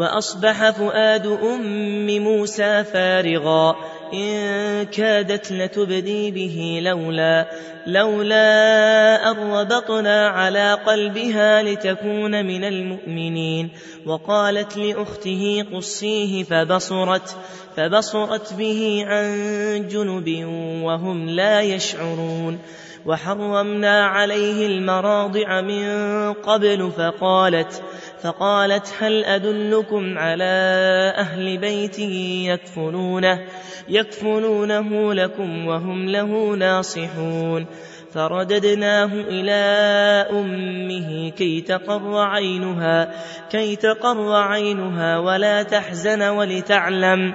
وأصبح فؤاد أم موسى فارغا. إن كادت لتبدي به لولا لولا أن ربطنا على قلبها لتكون من المؤمنين. وقالت لأخته قصيه فبصرت فبصرت به عن جنب وهم لا يشعرون. وحرمنا عليه المراضع من قبل فقالت فقالت هل أدلكم على أهل بيت يكفلونه يكفلونه لكم وهم له ناصحون؟ فرددناه إلى أمه كي تقر عينها كي تقر عينها ولا تحزن ولتعلم.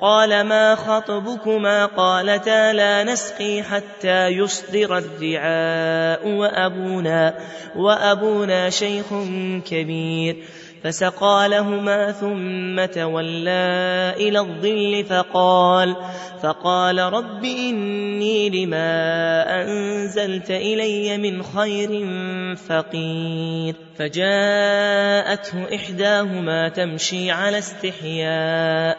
قال ما خطبكما قالتا لا نسقي حتى يصدر الرعاء وأبونا, وأبونا شيخ كبير فسقى لهما ثم تولى إلى الظل فقال فقال رب إني لما أنزلت إلي من خير فقير فجاءته إحداهما تمشي على استحياء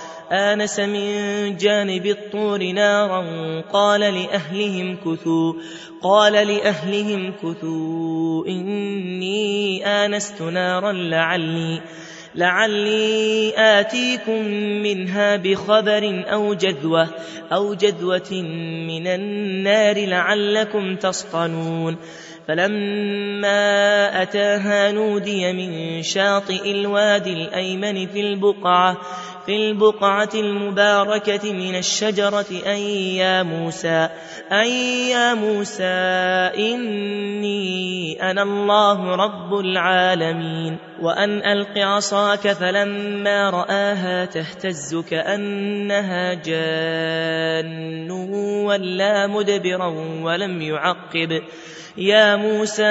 آنس من جانب الطور نارا قال لأهلهم كثوا قال لأهلهم كثوا إني آنست نارا لعلي لعلي آتيكم منها بخبر أو جذوة أو جذوة من النار لعلكم تصطنون. فلما أتاها نودي من شاطئ الوادي الأيمن في البقعة في البقعة المباركة من الشجرة أن يا موسى أن يا موسى إني أنا الله رب العالمين. وأن ألق عصاك فلما رآها تهتز كأنها جان ولا مدبرا ولم يعقب. يا موسى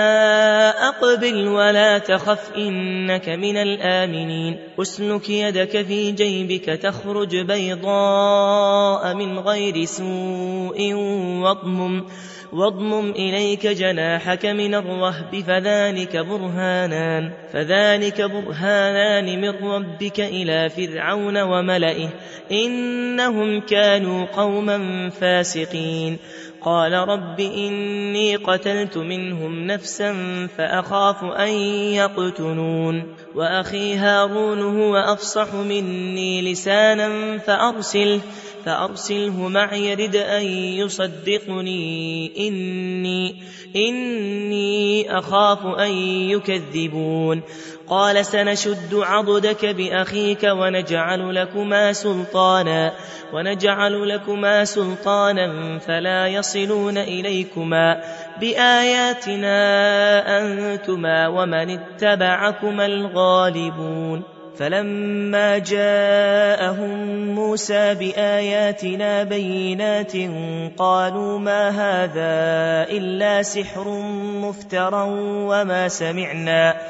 أقبل ولا تخف إنك من الآمنين. أسلك يدك في جيبك تخرج بيضاء من غير سوء واضمم واضمم إليك جناحك من الرهب فذلك برهانان فذلك برهانان من ربك إلى فرعون وملئه إنهم كانوا قوما فاسقين. قال رب إني قتلت منهم نفسا فأخاف أن يقتلون وأخي هارون هو أفصح مني لسانا فأرسله فأرسله معي رد أن يصدقني إني إني أخاف أن يكذبون قال سنشد عضدك بأخيك ونجعل لكما سلطانا ونجعل لكما سلطانا فلا يصلون إليكما. بآياتنا أنتما ومن اتبعكما الغالبون. فلما جاءهم موسى بآياتنا بينات قالوا ما هذا إلا سحر مفترى وما سمعنا.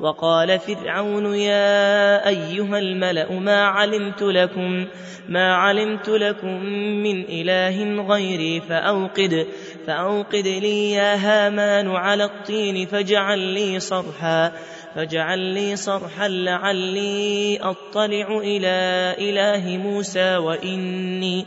وقال فرعون يا أيها الملأ ما علمت لكم ما علمت لكم من إله غيري فأوقد فأوقد لي يا هامان على الطين فاجعل لي صرحا فاجعل لي صرحا لعلي أطلع إلى إله موسى وإني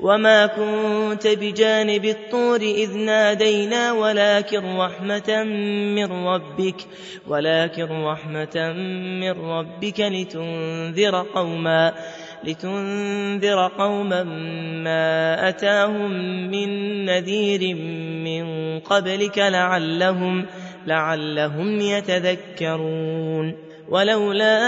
وما كنت بجانب الطور إذ نادينا ولكن رحمة من ربك ولكن رحمة من ربك لتنذر قوما لتنذر قوما ما أتاهم من نذير من قبلك لعلهم لعلهم يتذكرون ولولا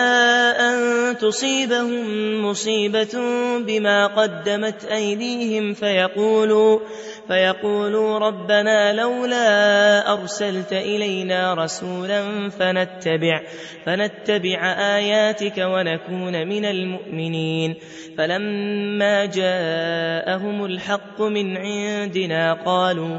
أن تصيبهم مصيبة بما قدمت أيديهم فيقولوا فيقولوا ربنا لولا أرسلت إلينا رسولا فنتبع فنتبع آياتك ونكون من المؤمنين. فلما جاءهم الحق من عندنا قالوا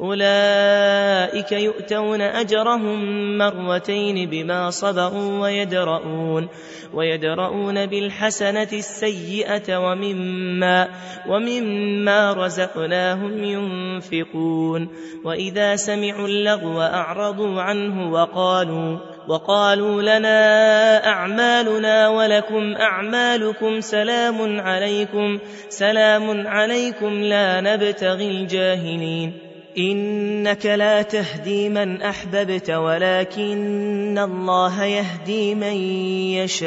أولئك يؤتون أجرهم مرتين بما صبروا ويدرؤون ويدرؤون بالحسنة السيئة ومما ومما رزقناهم ينفقون. وإذا سمعوا اللغو أعرضوا عنه وقالوا وقالوا لنا أعمالنا ولكم أعمالكم سلام عليكم سلام عليكم لا نبتغي الجاهلين. إنك لا تهدي من أحببت ولكن الله يهدي من يشاء.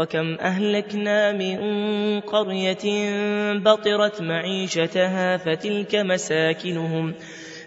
وكم أهلكنا من قرية بطرت معيشتها فتلك مساكنهم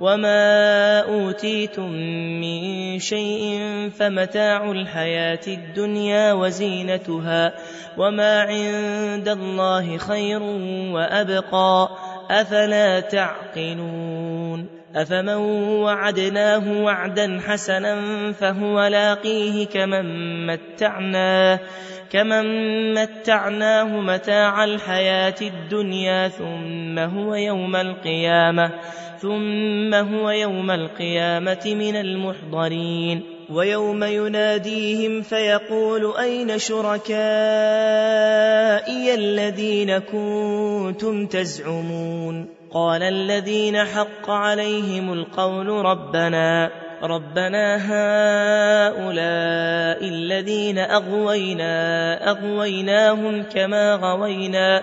وما أوتيتم من شيء فمتاع الحياة الدنيا وزينتها وما عند الله خير وأبقى أفلا تعقلون أفمن وعدناه وعدا حسنا فهو لاقيه كمن متعناه كمن متعناه متاع الحياة الدنيا ثم هو يوم القيامة ثم هو يوم القيامة من المحضرين. ويوم يناديهم فيقول أين شركائي الذين كنتم تزعمون؟ قال الذين حق عليهم القول ربنا ربنا هؤلاء الذين أغوينا أغويناهم كما غوينا.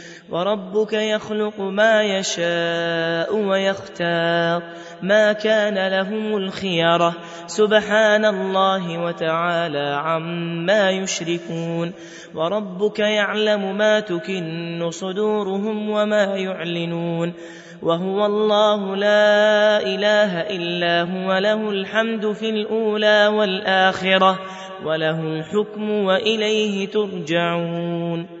وربك يخلق ما يشاء ويختار. ما كان لهم الخيرة. سبحان الله وتعالى عما يشركون. وربك يعلم ما تكن صدورهم وما يعلنون. وهو الله لا إله إلا هو. له الحمد في الأولى والآخرة. وله الحكم وإليه ترجعون.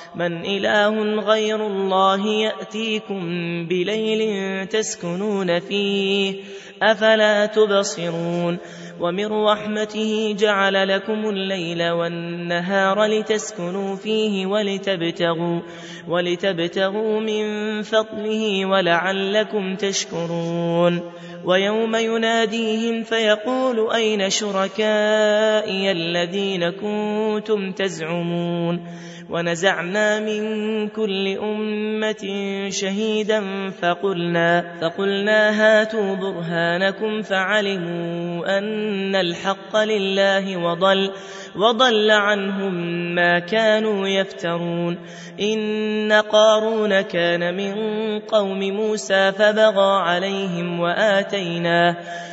من إله غير الله يأتيكم بليل تسكنون فيه أفلا تبصرون ومن رحمته جعل لكم الليل والنهار لتسكنوا فيه ولتبتغوا, ولتبتغوا من فضله ولعلكم تشكرون. ويوم يناديهم فيقول أين شركائي الذين كنتم تزعمون؟ ونزعنا من كل أمة شهيدا فقلنا, فقلنا هاتوا برهانكم فعلموا أن الحق لله وضل وضل عنهم ما كانوا يفترون. إن قارون كان من قوم موسى فبغى عليهم وآتيناه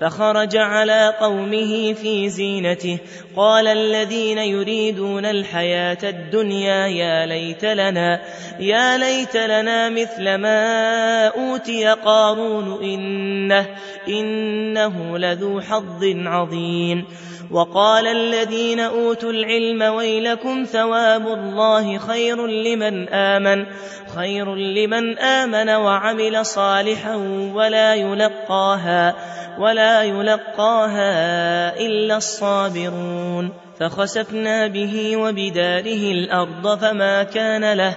فخرج على قومه في زينته. قال الذين يريدون الحياة الدنيا يا ليت لنا يا ليت لنا مثل ما أوتي قارون إنه إنه لذو حظ عظيم. وقال الذين أوتوا العلم ويلكم ثواب الله خير لمن آمن خير لمن آمن وعمل صالحا ولا يلقاها ولا يلقاها إلا الصابرون. فخسفنا به وبداره الأرض فما كان له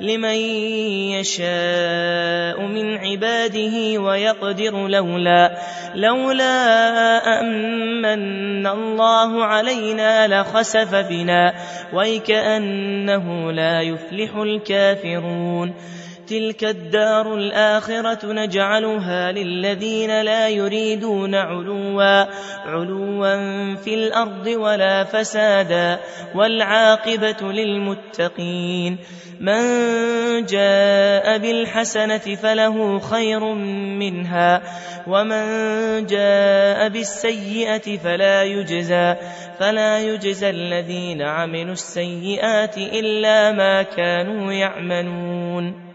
لمن يشاء من عباده ويقدر لولا لولا أمن الله علينا لخسف بنا ويكأنه لا يفلح الكافرون. تلك الدار الآخرة نجعلها للذين لا يريدون علوا علوا في الأرض ولا فسادا والعاقبة للمتقين. من جاء بالحسنة فله خير منها ومن جاء بالسيئة فلا يجزى فلا يجزى الذين عملوا السيئات إلا ما كانوا يعملون.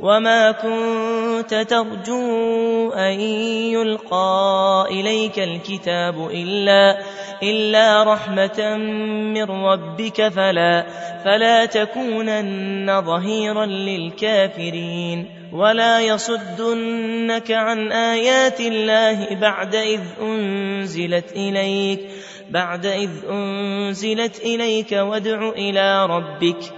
وما كنت ترجو أن يلقى إليك الكتاب إلا إلا رحمة من ربك فلا فلا تكونن ظهيرا للكافرين ولا يصدنك عن آيات الله بعد إذ أنزلت إليك بعد إذ أنزلت إليك وادع إلى ربك